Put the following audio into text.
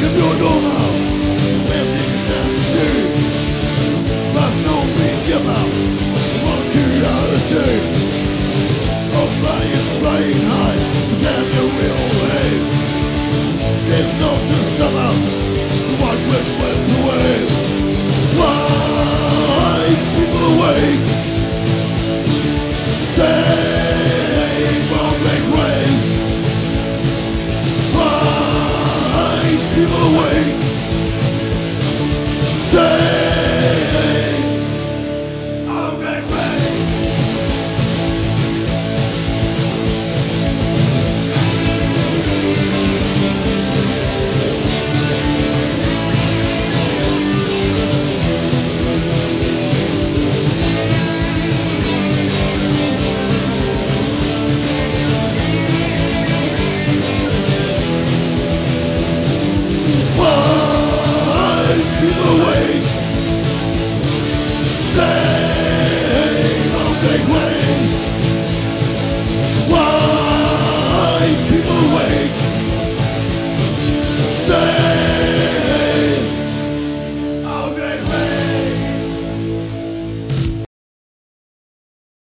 你们都啊！Take people away.